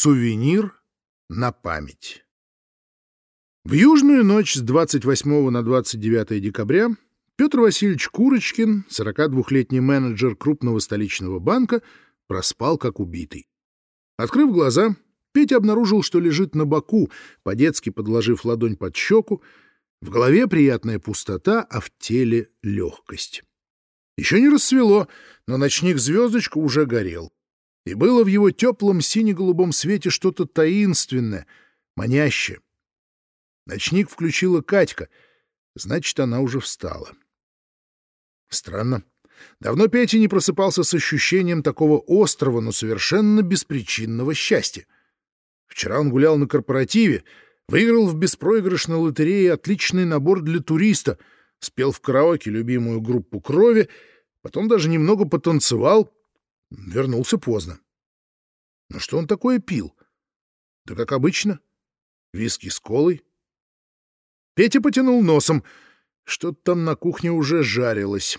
Сувенир на память. В южную ночь с 28 на 29 декабря Петр Васильевич Курочкин, 42-летний менеджер крупного столичного банка, проспал как убитый. Открыв глаза, Петя обнаружил, что лежит на боку, по-детски подложив ладонь под щеку, в голове приятная пустота, а в теле легкость. Еще не рассвело, но ночник-звездочка уже горел. И было в его теплом сине-голубом свете что-то таинственное, манящее. Ночник включила Катька, значит, она уже встала. Странно. Давно Петя не просыпался с ощущением такого острого, но совершенно беспричинного счастья. Вчера он гулял на корпоративе, выиграл в беспроигрышной лотерее отличный набор для туриста, спел в караоке любимую группу «Крови», потом даже немного потанцевал, вернулся поздно. Но что он такое пил? Да как обычно. Виски с колой. Петя потянул носом. Что-то там на кухне уже жарилось.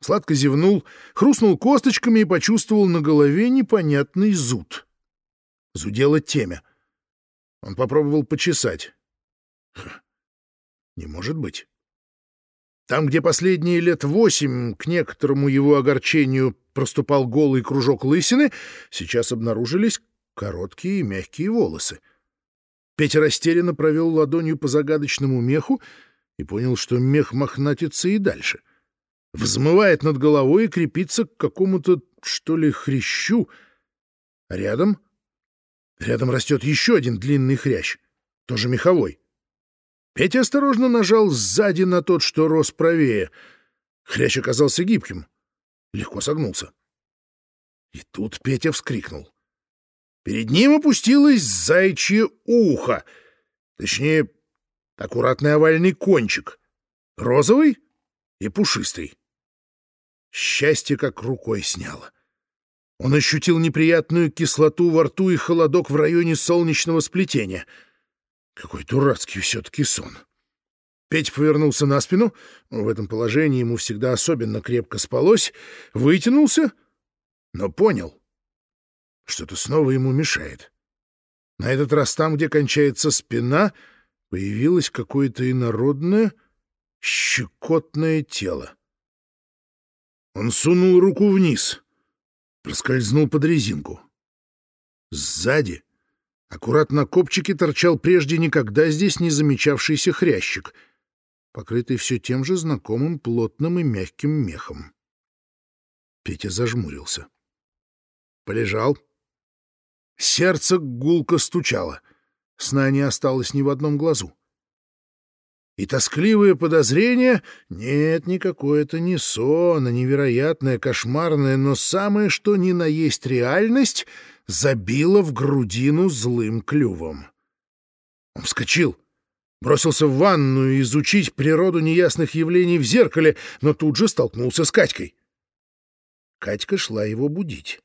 Сладко зевнул, хрустнул косточками и почувствовал на голове непонятный зуд. Зудела темя. Он попробовал почесать. Ха, не может быть. Там, где последние лет восемь, к некоторому его огорчению, проступал голый кружок лысины, сейчас обнаружились короткие и мягкие волосы. Петя растерянно провел ладонью по загадочному меху и понял, что мех мохнатится и дальше. Взмывает над головой и крепится к какому-то, что ли, хрящу. Рядом... Рядом растет еще один длинный хрящ, тоже меховой. Петя осторожно нажал сзади на тот, что рос правее. Хрящ оказался гибким — легко согнулся. И тут Петя вскрикнул. Перед ним опустилось зайчье ухо, точнее, аккуратный овальный кончик, розовый и пушистый. Счастье как рукой сняло. Он ощутил неприятную кислоту во рту и холодок в районе солнечного сплетения. Какой дурацкий все-таки сон. Петя повернулся на спину, в этом положении ему всегда особенно крепко спалось, вытянулся, но понял, что-то снова ему мешает. На этот раз там, где кончается спина, появилось какое-то инородное, щекотное тело. Он сунул руку вниз, проскользнул под резинку. Сзади, аккуратно копчики, торчал прежде никогда здесь не замечавшийся хрящик — покрытый все тем же знакомым плотным и мягким мехом. Петя зажмурился. Полежал. Сердце гулко стучало. Сна не осталось ни в одном глазу. И тоскливое подозрение — нет, никакое это не сон, а невероятное, кошмарное, но самое что ни на есть реальность — забило в грудину злым клювом. Он вскочил — Бросился в ванную изучить природу неясных явлений в зеркале, но тут же столкнулся с Катькой. Катька шла его будить.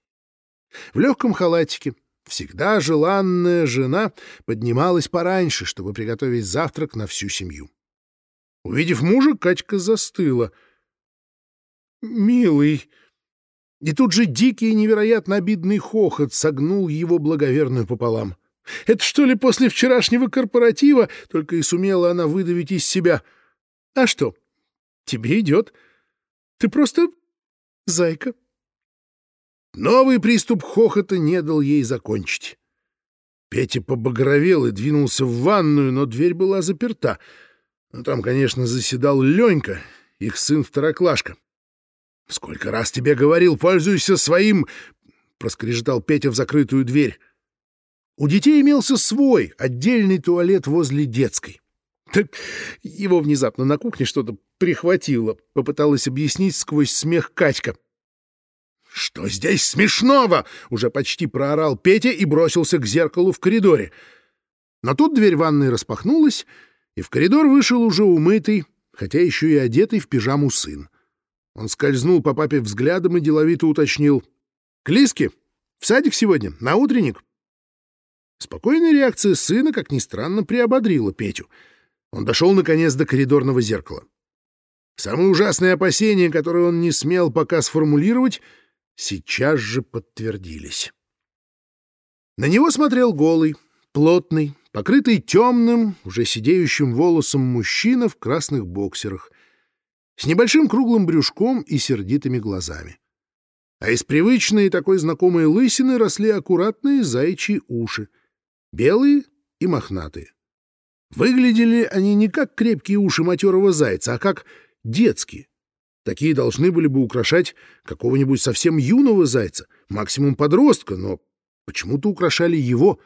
В легком халатике, всегда желанная жена, поднималась пораньше, чтобы приготовить завтрак на всю семью. Увидев мужа, Катька застыла. «Милый!» И тут же дикий и невероятно обидный хохот согнул его благоверную пополам. Это что ли после вчерашнего корпоратива только и сумела она выдавить из себя? А что? Тебе идет. Ты просто зайка. Новый приступ хохота не дал ей закончить. Петя побагровел и двинулся в ванную, но дверь была заперта. Ну, там, конечно, заседал Ленька, их сын-второклашка. «Сколько раз тебе говорил, пользуйся своим...» — проскрежетал Петя в закрытую дверь. У детей имелся свой, отдельный туалет возле детской. Так его внезапно на кухне что-то прихватило, попыталась объяснить сквозь смех Катька. «Что здесь смешного?» — уже почти проорал Петя и бросился к зеркалу в коридоре. Но тут дверь ванной распахнулась, и в коридор вышел уже умытый, хотя еще и одетый в пижаму сын. Он скользнул по папе взглядом и деловито уточнил. — Клиски, в садик сегодня, на утренник? Спокойная реакция сына, как ни странно, приободрила Петю. Он дошел, наконец, до коридорного зеркала. Самые ужасные опасения, которые он не смел пока сформулировать, сейчас же подтвердились. На него смотрел голый, плотный, покрытый темным, уже сидеющим волосом мужчина в красных боксерах, с небольшим круглым брюшком и сердитыми глазами. А из привычной такой знакомой лысины росли аккуратные заячьи уши, белые и мохнатые. Выглядели они не как крепкие уши матерого зайца, а как детские. Такие должны были бы украшать какого-нибудь совсем юного зайца, максимум подростка, но почему-то украшали его,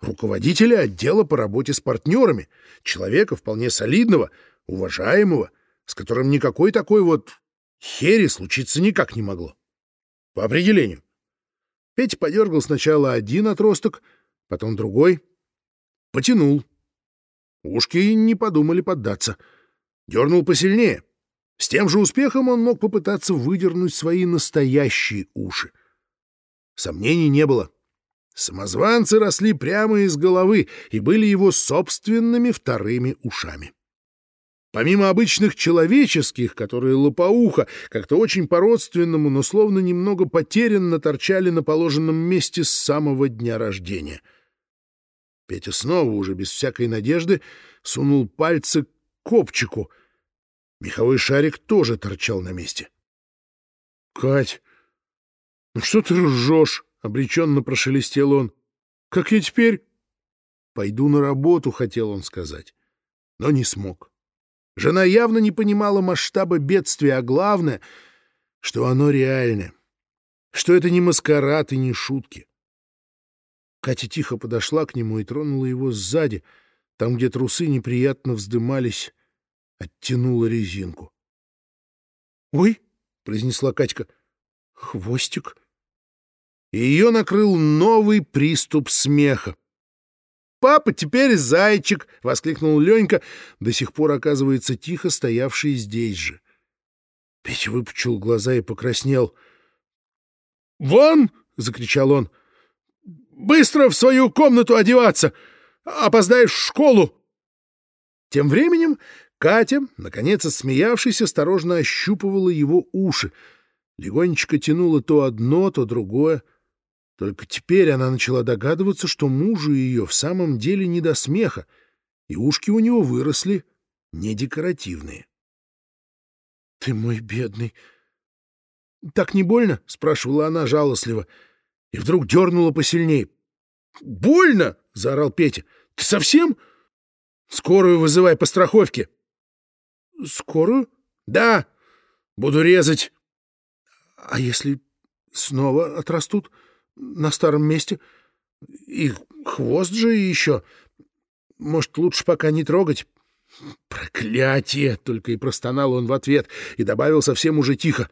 руководителя отдела по работе с партнерами, человека вполне солидного, уважаемого, с которым никакой такой вот хери случиться никак не могло. По определению. Петя подергал сначала один отросток, потом другой. Потянул. Ушки не подумали поддаться. Дернул посильнее. С тем же успехом он мог попытаться выдернуть свои настоящие уши. Сомнений не было. Самозванцы росли прямо из головы и были его собственными вторыми ушами. Помимо обычных человеческих, которые лопоуха, как-то очень по-родственному, но словно немного потерянно торчали на положенном месте с самого дня рождения. Петя снова, уже без всякой надежды, сунул пальцы к копчику — Меховой шарик тоже торчал на месте. — Кать, ну что ты ржешь? — обреченно прошелестел он. — Как я теперь... — Пойду на работу, — хотел он сказать, но не смог. Жена явно не понимала масштаба бедствия, а главное, что оно реальное, что это не маскарад и не шутки. Катя тихо подошла к нему и тронула его сзади, там, где трусы неприятно вздымались оттянула резинку. «Ой!» — произнесла Катька. «Хвостик!» И ее накрыл новый приступ смеха. «Папа теперь зайчик!» — воскликнул Ленька, до сих пор, оказывается, тихо стоявший здесь же. Петя выпучил глаза и покраснел. «Вон!» — закричал он. «Быстро в свою комнату одеваться! Опоздаешь в школу!» Тем временем Катя, наконец смеявшись, осторожно ощупывала его уши, легонечко тянула то одно, то другое. Только теперь она начала догадываться, что мужу ее в самом деле не до смеха, и ушки у него выросли не декоративные. — Ты мой бедный. — Так не больно? — спрашивала она жалостливо, и вдруг дернула посильнее. — Больно! — заорал Петя. — Ты совсем? Скорую вызывай по страховке. Скорую? Да. Буду резать. А если снова отрастут на старом месте? И хвост же еще. Может, лучше пока не трогать? Проклятие! Только и простонал он в ответ и добавил совсем уже тихо.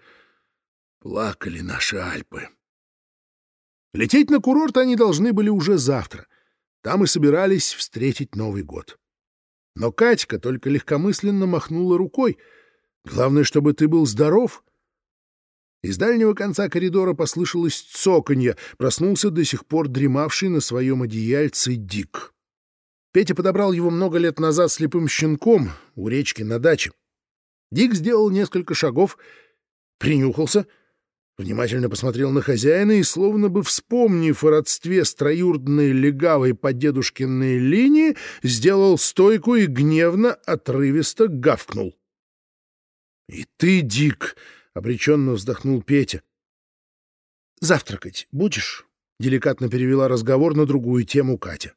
Плакали наши Альпы. Лететь на курорт они должны были уже завтра. Там и собирались встретить Новый год. Но Катька только легкомысленно махнула рукой. «Главное, чтобы ты был здоров». Из дальнего конца коридора послышалось цоканье, проснулся до сих пор дремавший на своем одеяльце Дик. Петя подобрал его много лет назад слепым щенком у речки на даче. Дик сделал несколько шагов, принюхался — Внимательно посмотрел на хозяина и, словно бы вспомнив о родстве с троюродной легавой по дедушкиной линии, сделал стойку и гневно, отрывисто гавкнул. — И ты, Дик! — обреченно вздохнул Петя. — Завтракать будешь? — деликатно перевела разговор на другую тему Катя.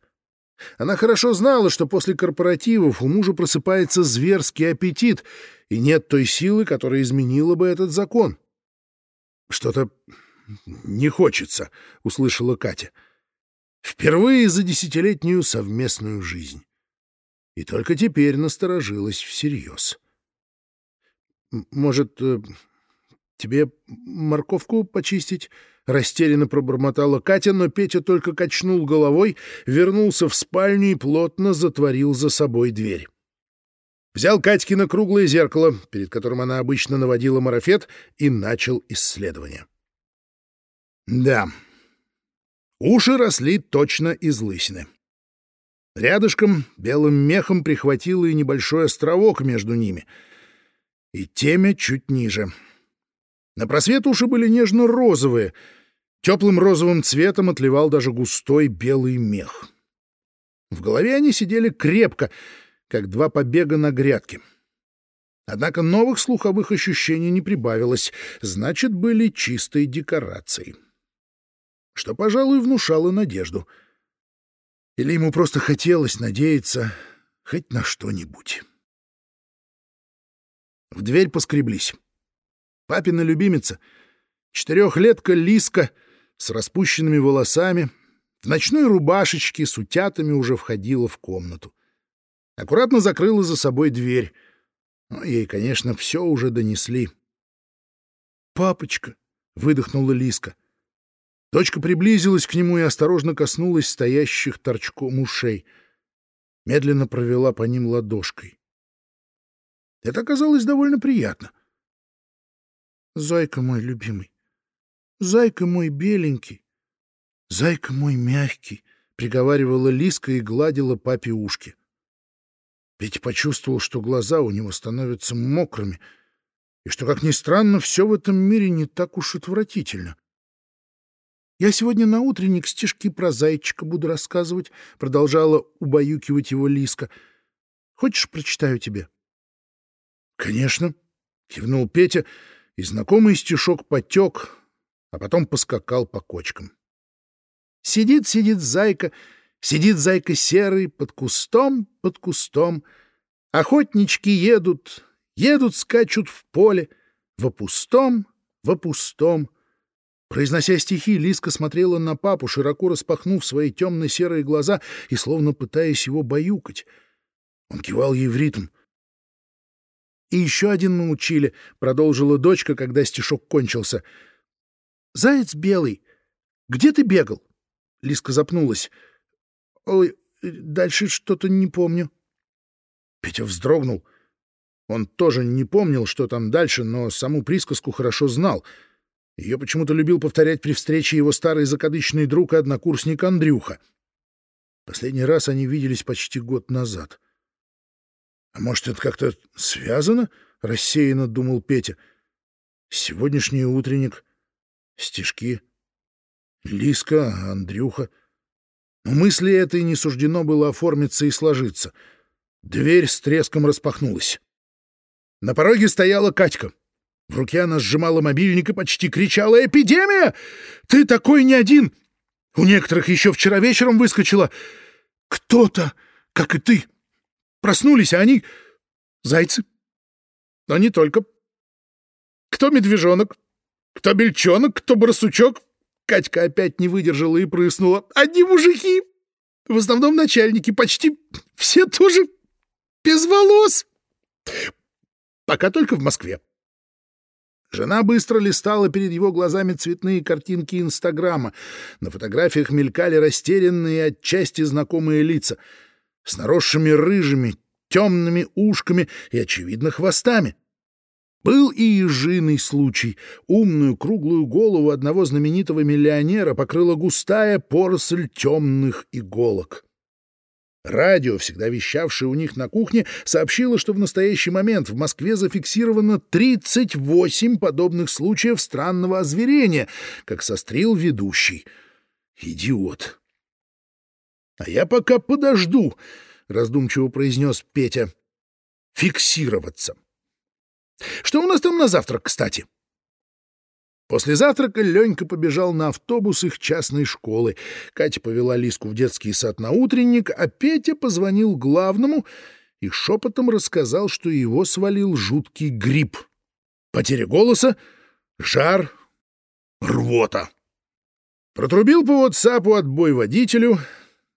Она хорошо знала, что после корпоративов у мужа просыпается зверский аппетит, и нет той силы, которая изменила бы этот закон. — что-то не хочется, — услышала Катя. Впервые за десятилетнюю совместную жизнь. И только теперь насторожилась всерьез. «Может, э, тебе морковку почистить?» — растерянно пробормотала Катя, но Петя только качнул головой, вернулся в спальню и плотно затворил за собой дверь. Взял Катькино круглое зеркало, перед которым она обычно наводила марафет, и начал исследование. Да, уши росли точно из лысины. Рядышком белым мехом прихватило и небольшой островок между ними, и темя чуть ниже. На просвет уши были нежно-розовые, Теплым розовым цветом отливал даже густой белый мех. В голове они сидели крепко, как два побега на грядке. Однако новых слуховых ощущений не прибавилось, значит, были чистые декорации. Что, пожалуй, внушало надежду. Или ему просто хотелось надеяться хоть на что-нибудь. В дверь поскреблись. Папина любимица, четырехлетка Лиска с распущенными волосами, в ночной рубашечке с утятами уже входила в комнату. Аккуратно закрыла за собой дверь. Но ей, конечно, все уже донесли. «Папочка!» — выдохнула Лиска. Дочка приблизилась к нему и осторожно коснулась стоящих торчком ушей. Медленно провела по ним ладошкой. Это оказалось довольно приятно. «Зайка мой любимый, зайка мой беленький, зайка мой мягкий», — приговаривала Лиска и гладила папе ушки. Петя почувствовал, что глаза у него становятся мокрыми, и что, как ни странно, все в этом мире не так уж отвратительно. «Я сегодня на утренник стишки про зайчика буду рассказывать», — продолжала убаюкивать его Лиска. «Хочешь, прочитаю тебе?» «Конечно», — кивнул Петя, и знакомый стишок потек, а потом поскакал по кочкам. Сидит, сидит зайка, сидит зайка серый под кустом, под кустом. Охотнички едут, едут, скачут в поле, во пустом, во пустом. Произнося стихи, Лиска смотрела на папу, широко распахнув свои темно-серые глаза и словно пытаясь его баюкать. Он кивал ей в ритм — и еще один мы учили, — продолжила дочка, когда стишок кончился. — Заяц белый, где ты бегал? Лиска запнулась. — Ой, дальше что-то не помню. Петя вздрогнул. Он тоже не помнил, что там дальше, но саму присказку хорошо знал. Ее почему-то любил повторять при встрече его старый закадычный друг и однокурсник Андрюха. Последний раз они виделись почти год назад. — а может, это как-то связано? — рассеянно думал Петя. Сегодняшний утренник, стишки, Лиска, Андрюха. Но мысли этой не суждено было оформиться и сложиться. Дверь с треском распахнулась. На пороге стояла Катька. В руке она сжимала мобильник и почти кричала «Эпидемия! Ты такой не один! У некоторых еще вчера вечером выскочила кто-то, как и ты!» Проснулись, а они — зайцы. Но не только. Кто медвежонок, кто бельчонок, кто барсучок. Катька опять не выдержала и прыснула. Одни мужики. В основном начальники. Почти все тоже без волос. Пока только в Москве. Жена быстро листала перед его глазами цветные картинки Инстаграма. На фотографиях мелькали растерянные отчасти знакомые лица — с наросшими рыжими, темными ушками и, очевидно, хвостами. Был и ежиный случай. Умную круглую голову одного знаменитого миллионера покрыла густая поросль темных иголок. Радио, всегда вещавшее у них на кухне, сообщило, что в настоящий момент в Москве зафиксировано 38 подобных случаев странного озверения, как сострил ведущий. Идиот. А я пока подожду, — раздумчиво произнес Петя. Фиксироваться. Что у нас там на завтрак, кстати? После завтрака Ленька побежал на автобус их частной школы. Катя повела Лиску в детский сад на утренник, а Петя позвонил главному и шепотом рассказал, что его свалил жуткий грипп. Потеря голоса, жар, рвота. Протрубил по WhatsApp отбой водителю,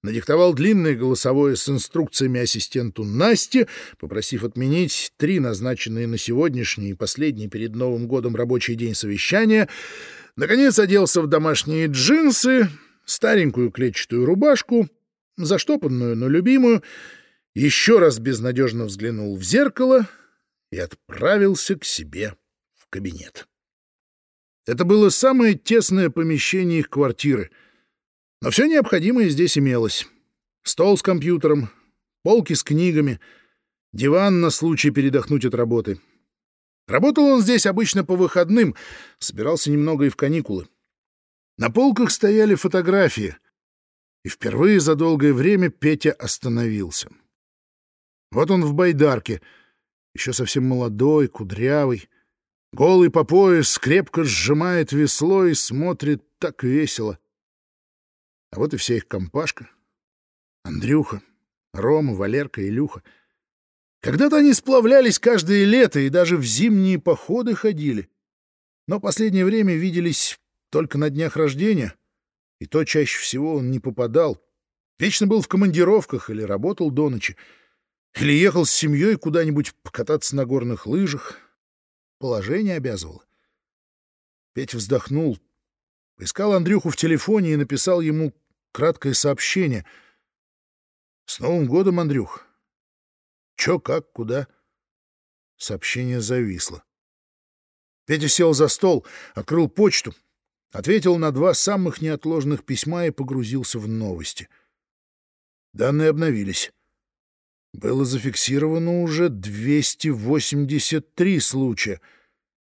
надиктовал длинное голосовое с инструкциями ассистенту Насте, попросив отменить три назначенные на сегодняшний и последний перед Новым годом рабочий день совещания, наконец оделся в домашние джинсы, старенькую клетчатую рубашку, заштопанную, но любимую, еще раз безнадежно взглянул в зеркало и отправился к себе в кабинет. Это было самое тесное помещение их квартиры — но все необходимое здесь имелось. Стол с компьютером, полки с книгами, диван на случай передохнуть от работы. Работал он здесь обычно по выходным, собирался немного и в каникулы. На полках стояли фотографии, и впервые за долгое время Петя остановился. Вот он в байдарке, еще совсем молодой, кудрявый, голый по пояс, крепко сжимает весло и смотрит так весело. А вот и вся их компашка. Андрюха, Рома, Валерка, Илюха. Когда-то они сплавлялись каждое лето и даже в зимние походы ходили. Но последнее время виделись только на днях рождения, и то чаще всего он не попадал. Вечно был в командировках или работал до ночи, или ехал с семьей куда-нибудь покататься на горных лыжах. Положение обязывало. Петя вздохнул, искал Андрюху в телефоне и написал ему краткое сообщение. «С Новым годом, Андрюх! Чё, как, куда?» Сообщение зависло. Петя сел за стол, открыл почту, ответил на два самых неотложных письма и погрузился в новости. Данные обновились. Было зафиксировано уже 283 случая.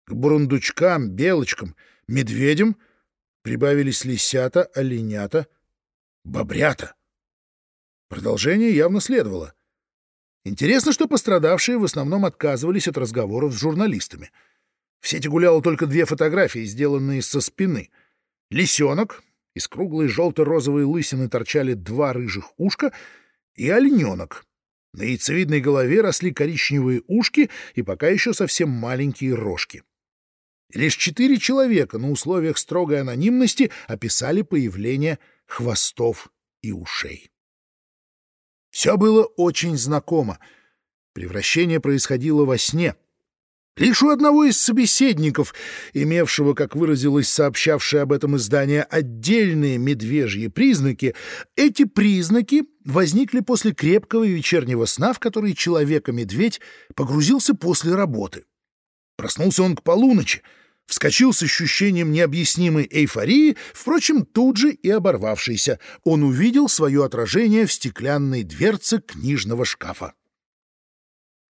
К бурундучкам, белочкам, медведям прибавились лисята, оленята, бобрята. Продолжение явно следовало. Интересно, что пострадавшие в основном отказывались от разговоров с журналистами — в сети гуляло только две фотографии, сделанные со спины. Лисенок, из круглой желто-розовой лысины торчали два рыжих ушка, и олененок. На яйцевидной голове росли коричневые ушки и пока еще совсем маленькие рожки. лишь четыре человека на условиях строгой анонимности описали появление хвостов и ушей. Все было очень знакомо. Превращение происходило во сне — Лишь у одного из собеседников, имевшего, как выразилось сообщавшее об этом издание, отдельные медвежьи признаки, эти признаки возникли после крепкого вечернего сна, в который человека-медведь погрузился после работы. Проснулся он к полуночи, вскочил с ощущением необъяснимой эйфории, впрочем, тут же и оборвавшийся. Он увидел свое отражение в стеклянной дверце книжного шкафа.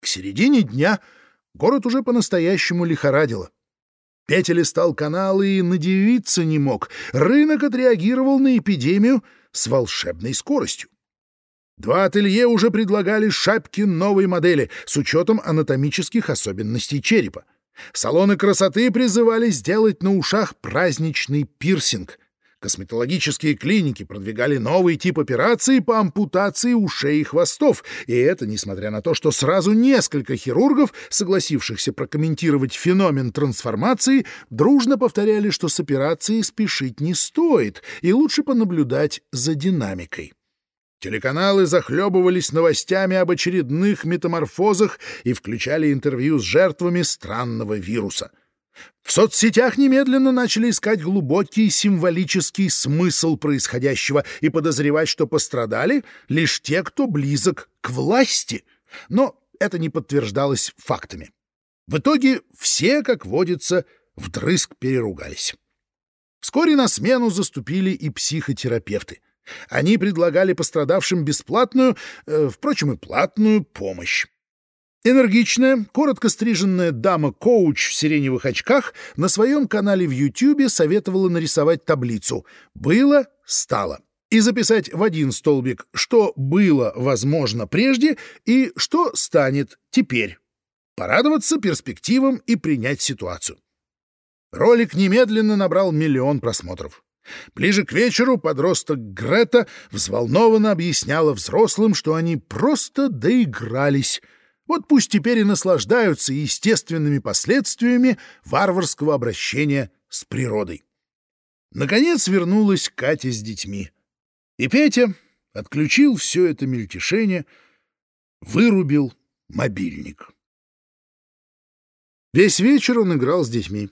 К середине дня — Город уже по-настоящему лихорадило. Петя листал каналы и надевиться не мог. Рынок отреагировал на эпидемию с волшебной скоростью. Два ателье уже предлагали шапки новой модели с учетом анатомических особенностей черепа. Салоны красоты призывали сделать на ушах праздничный пирсинг. Косметологические клиники продвигали новый тип операции по ампутации ушей и хвостов, и это несмотря на то, что сразу несколько хирургов, согласившихся прокомментировать феномен трансформации, дружно повторяли, что с операцией спешить не стоит, и лучше понаблюдать за динамикой. Телеканалы захлебывались новостями об очередных метаморфозах и включали интервью с жертвами странного вируса — в соцсетях немедленно начали искать глубокий символический смысл происходящего и подозревать, что пострадали лишь те, кто близок к власти. Но это не подтверждалось фактами. В итоге все, как водится, вдрызг переругались. Вскоре на смену заступили и психотерапевты. Они предлагали пострадавшим бесплатную, э, впрочем, и платную помощь. Энергичная, коротко стриженная дама-коуч в сиреневых очках на своем канале в Ютьюбе советовала нарисовать таблицу «Было, стало» и записать в один столбик, что было возможно прежде и что станет теперь. Порадоваться перспективам и принять ситуацию. Ролик немедленно набрал миллион просмотров. Ближе к вечеру подросток Грета взволнованно объясняла взрослым, что они просто доигрались — вот пусть теперь и наслаждаются естественными последствиями варварского обращения с природой. Наконец вернулась Катя с детьми. И Петя отключил все это мельтешение, вырубил мобильник. Весь вечер он играл с детьми.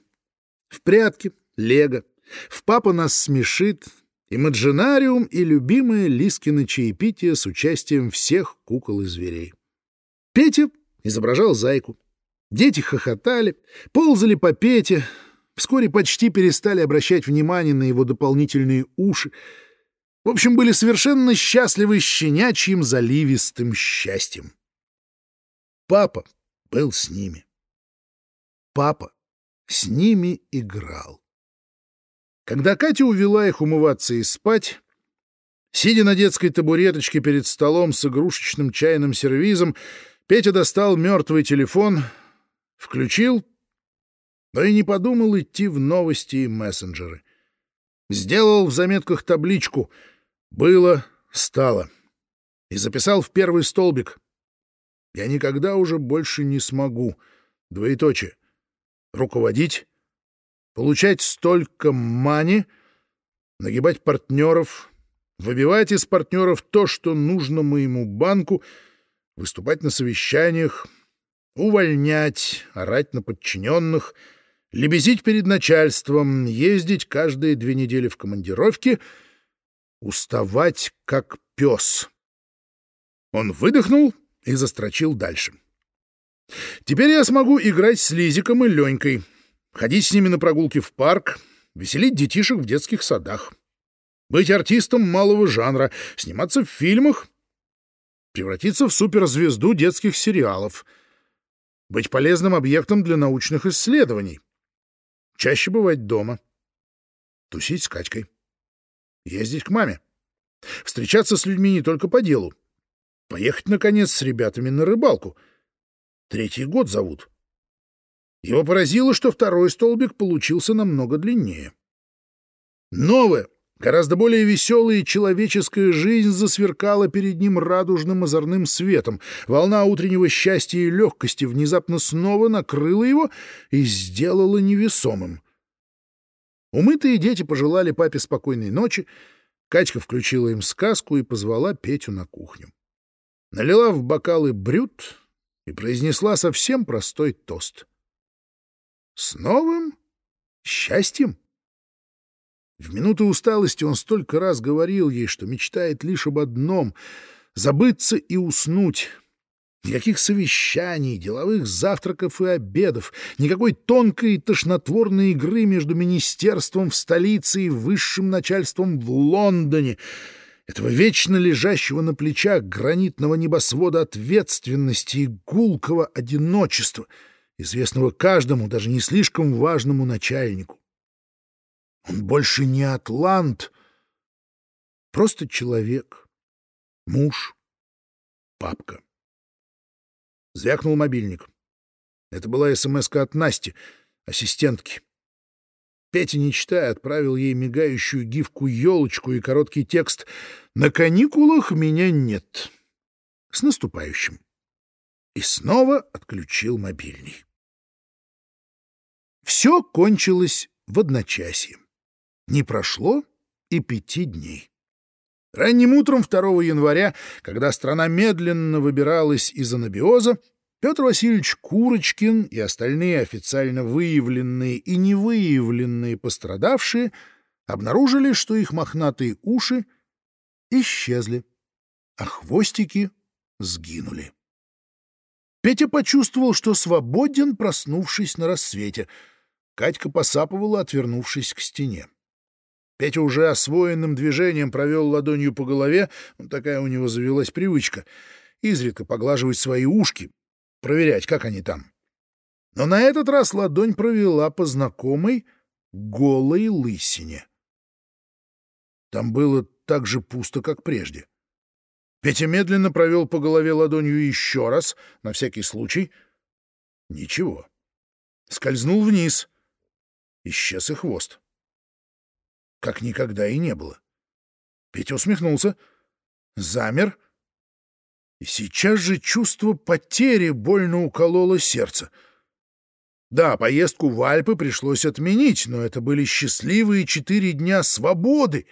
В прятки, лего, в «Папа нас смешит», имаджинариум и любимое Лискино чаепитие с участием всех кукол и зверей. Петя изображал зайку. Дети хохотали, ползали по Пете, вскоре почти перестали обращать внимание на его дополнительные уши. В общем, были совершенно счастливы щенячьим заливистым счастьем. Папа был с ними. Папа с ними играл. Когда Катя увела их умываться и спать, сидя на детской табуреточке перед столом с игрушечным чайным сервизом, Петя достал мертвый телефон, включил, но и не подумал идти в новости и мессенджеры. Сделал в заметках табличку «Было, стало» и записал в первый столбик. «Я никогда уже больше не смогу». Двоеточие. Руководить, получать столько мани, нагибать партнеров, выбивать из партнеров то, что нужно моему банку, выступать на совещаниях, увольнять, орать на подчиненных — лебезить перед начальством, ездить каждые две недели в командировки, уставать как пес. Он выдохнул и застрочил дальше. Теперь я смогу играть с Лизиком и Ленькой, ходить с ними на прогулки в парк, веселить детишек в детских садах, быть артистом малого жанра, сниматься в фильмах, превратиться в суперзвезду детских сериалов, быть полезным объектом для научных исследований, Чаще бывать дома. Тусить с Катькой. Ездить к маме. Встречаться с людьми не только по делу. Поехать, наконец, с ребятами на рыбалку. Третий год зовут. Его поразило, что второй столбик получился намного длиннее. Новое, гораздо более веселая человеческая жизнь засверкала перед ним радужным озорным светом. Волна утреннего счастья и легкости внезапно снова накрыла его и сделала невесомым. Умытые дети пожелали папе спокойной ночи, Катька включила им сказку и позвала Петю на кухню. Налила в бокалы брют и произнесла совсем простой тост. «С новым счастьем!» В минуты усталости он столько раз говорил ей, что мечтает лишь об одном — забыться и уснуть. Никаких совещаний, деловых завтраков и обедов, никакой тонкой и тошнотворной игры между министерством в столице и высшим начальством в Лондоне, этого вечно лежащего на плечах гранитного небосвода ответственности и гулкого одиночества, известного каждому, даже не слишком важному начальнику. Он больше не атлант, просто человек, муж, папка. Звякнул мобильник. Это была смс от Насти, ассистентки. Петя, не читая, отправил ей мигающую гифку-елочку и короткий текст «На каникулах меня нет». С наступающим. И снова отключил мобильный. Все кончилось в одночасье. Не прошло и пяти дней. Ранним утром 2 января, когда страна медленно выбиралась из анабиоза, Петр Васильевич Курочкин и остальные официально выявленные и невыявленные пострадавшие обнаружили, что их мохнатые уши исчезли, а хвостики сгинули. Петя почувствовал, что свободен, проснувшись на рассвете. Катька посапывала, отвернувшись к стене. Петя уже освоенным движением провел ладонью по голове, ну, такая у него завелась привычка, изредка поглаживать свои ушки, проверять, как они там. Но на этот раз ладонь провела по знакомой голой лысине. Там было так же пусто, как прежде. Петя медленно провел по голове ладонью еще раз, на всякий случай. Ничего. Скользнул вниз. Исчез и хвост как никогда и не было. Петя усмехнулся, замер, и сейчас же чувство потери больно укололо сердце. Да, поездку в Альпы пришлось отменить, но это были счастливые четыре дня свободы,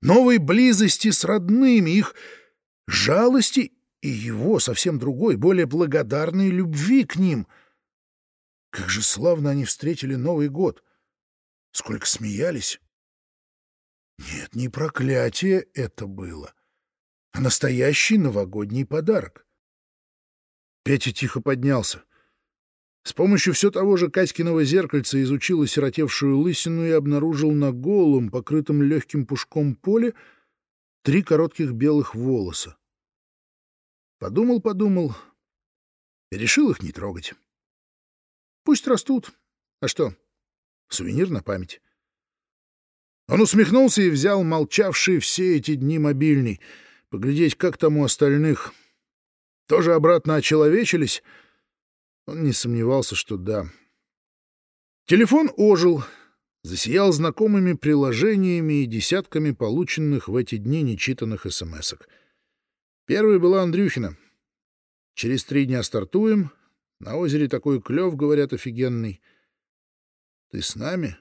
новой близости с родными, их жалости и его совсем другой, более благодарной любви к ним. Как же славно они встретили Новый год! Сколько смеялись! Нет, не проклятие это было, а настоящий новогодний подарок. Петя тихо поднялся. С помощью все того же Катькиного зеркальца изучил осиротевшую лысину и обнаружил на голом, покрытом легким пушком поле, три коротких белых волоса. Подумал-подумал решил их не трогать. Пусть растут. А что? Сувенир на память. Он усмехнулся и взял молчавший все эти дни мобильный. Поглядеть, как там у остальных. Тоже обратно очеловечились? Он не сомневался, что да. Телефон ожил, засиял знакомыми приложениями и десятками полученных в эти дни нечитанных смс-ок. Первой была Андрюхина. «Через три дня стартуем. На озере такой клев, говорят, офигенный. Ты с нами?»